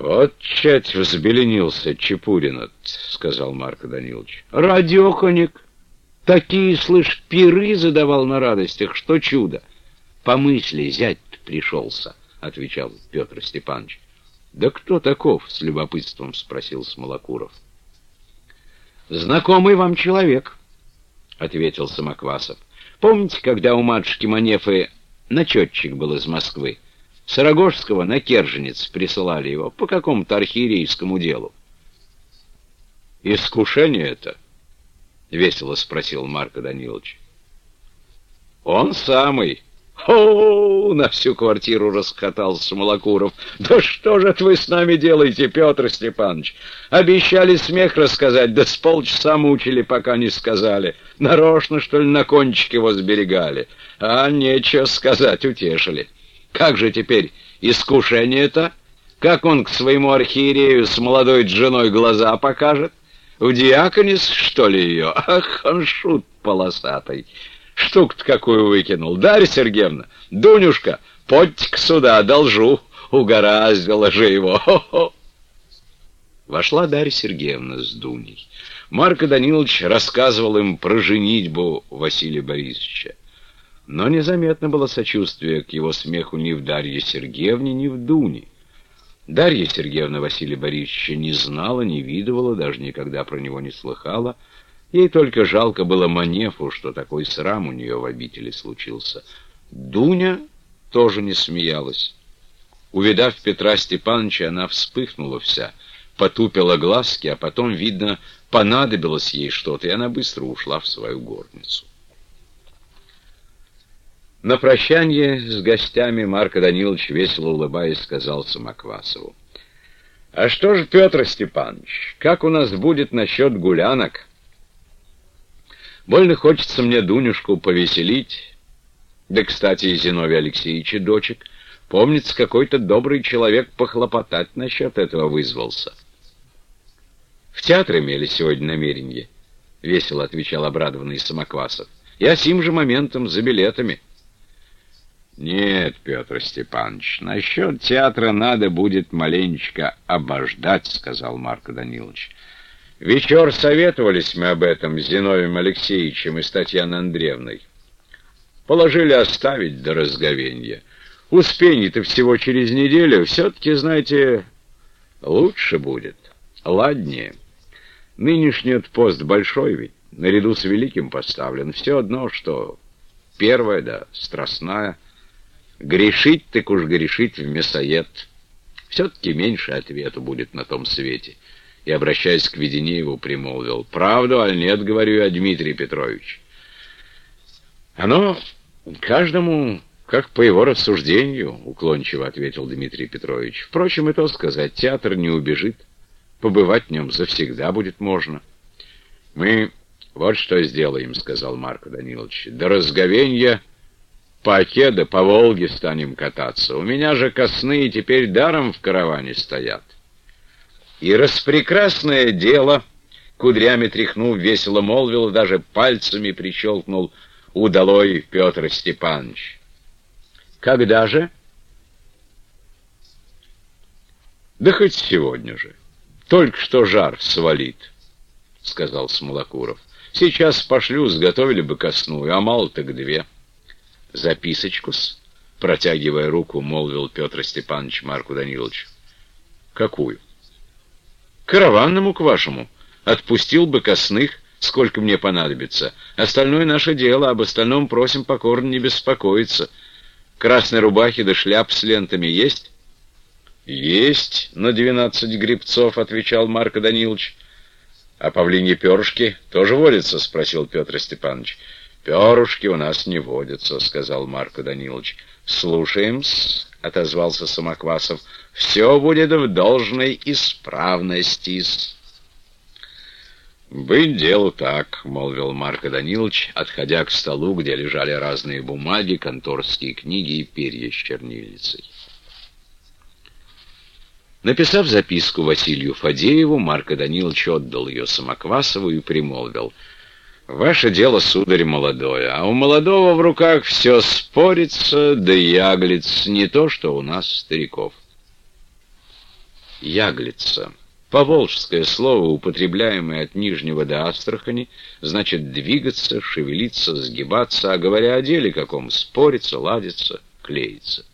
Вот чать взбеленился Чепурин, сказал Марко Данилович. Радеханик. Такие, слышь, пиры задавал на радостях, что чудо. По мысли зять пришелся, отвечал Петр Степанович. Да кто таков? с любопытством спросил Смолокуров. Знакомый вам человек, ответил Самоквасов. Помните, когда у матушки Манефы начетчик был из Москвы? Сарагожского на Керженец присылали его по какому-то архиерейскому делу. «Искушение это?» — весело спросил Марко Данилович. «Он самый!» «О, на всю квартиру расхотался Малокуров. Да что же вы с нами делаете, Петр Степанович? Обещали смех рассказать, да с полчаса мучили, пока не сказали. Нарочно, что ли, на кончик его сберегали? А нечего сказать, утешили. Как же теперь искушение-то? Как он к своему архиерею с молодой женой глаза покажет? В диаконис, что ли, ее? Ах, он шут полосатый. Штук-то какую выкинул. Дарья Сергеевна, Дунюшка, подьте сюда, одолжу. Угораздило же его. Хо -хо. Вошла Дарья Сергеевна с Дуней. Марко Данилович рассказывал им про женитьбу Василия Борисовича. Но незаметно было сочувствие к его смеху ни в Дарье Сергеевне, ни в Дуне. Дарья Сергеевна Василия Борисовича не знала, не видывала, даже никогда про него не слыхала. Ей только жалко было Манефу, что такой срам у нее в обители случился. Дуня тоже не смеялась. Увидав Петра Степановича, она вспыхнула вся, потупила глазки, а потом, видно, понадобилось ей что-то, и она быстро ушла в свою горницу. На прощание с гостями Марко Данилович, весело улыбаясь, сказал Самоквасову. «А что же, Петр Степанович, как у нас будет насчет гулянок? Больно хочется мне Дунюшку повеселить. Да, кстати, и Зиновий Алексеевич дочек. Помнится, какой-то добрый человек похлопотать насчет этого вызвался». «В театр имели сегодня намерение», — весело отвечал обрадованный Самоквасов. «Я сим же моментом за билетами». Нет, Петр Степанович, насчет театра надо будет маленечко обождать, сказал Марко Данилович. Вечер советовались мы об этом с Зиновием Алексеевичем и с Татьяной Андреевной. Положили оставить до разговенья. Успений-то всего через неделю, все-таки, знаете, лучше будет, ладнее. Нынешний пост большой ведь, наряду с великим поставлен. Все одно, что первая, да, страстная — Грешить так уж грешить в мясоед. Все-таки меньше ответа будет на том свете. И, обращаясь к Веденееву, примолвил. «Правду, аль нет, — говорю я, Дмитрий Петрович. Оно каждому, как по его рассуждению, — уклончиво ответил Дмитрий Петрович. Впрочем, и то сказать, театр не убежит. Побывать в нем завсегда будет можно. Мы вот что сделаем, — сказал Марко Данилович. До разговенья по Оке да по Волге станем кататься. У меня же косные теперь даром в караване стоят. И распрекрасное дело, кудрями тряхнув, весело молвил, даже пальцами прищелкнул удалой Петр Степанович. Когда же? Да хоть сегодня же. Только что жар свалит, — сказал Смолокуров. Сейчас пошлю, сготовили бы косную, а мало так две. — Записочку-с, протягивая руку, молвил Петр Степанович Марку Даниловичу. Какую? Караванному к вашему. Отпустил бы косных, сколько мне понадобится. Остальное наше дело, об остальном просим покорно не беспокоиться. Красной рубахи да шляп с лентами есть? Есть на двенадцать грибцов, отвечал Марко Данилович. А павлиньи перышки тоже водятся, спросил Петр Степанович. «Перышки у нас не водятся», — сказал Марко Данилович. «Слушаем-с», — отозвался Самоквасов. «Все будет в должной исправности -с. «Быть делу так», — молвил Марко Данилович, отходя к столу, где лежали разные бумаги, конторские книги и перья с чернильницей. Написав записку Василию Фадееву, Марко Данилович отдал ее Самоквасову и примолвил — Ваше дело, сударь, молодое, а у молодого в руках все спорится, да яглиц, не то, что у нас, стариков. Яглица. Поволжское слово, употребляемое от Нижнего до Астрахани, значит двигаться, шевелиться, сгибаться, а говоря о деле каком, спориться, ладиться, клеиться.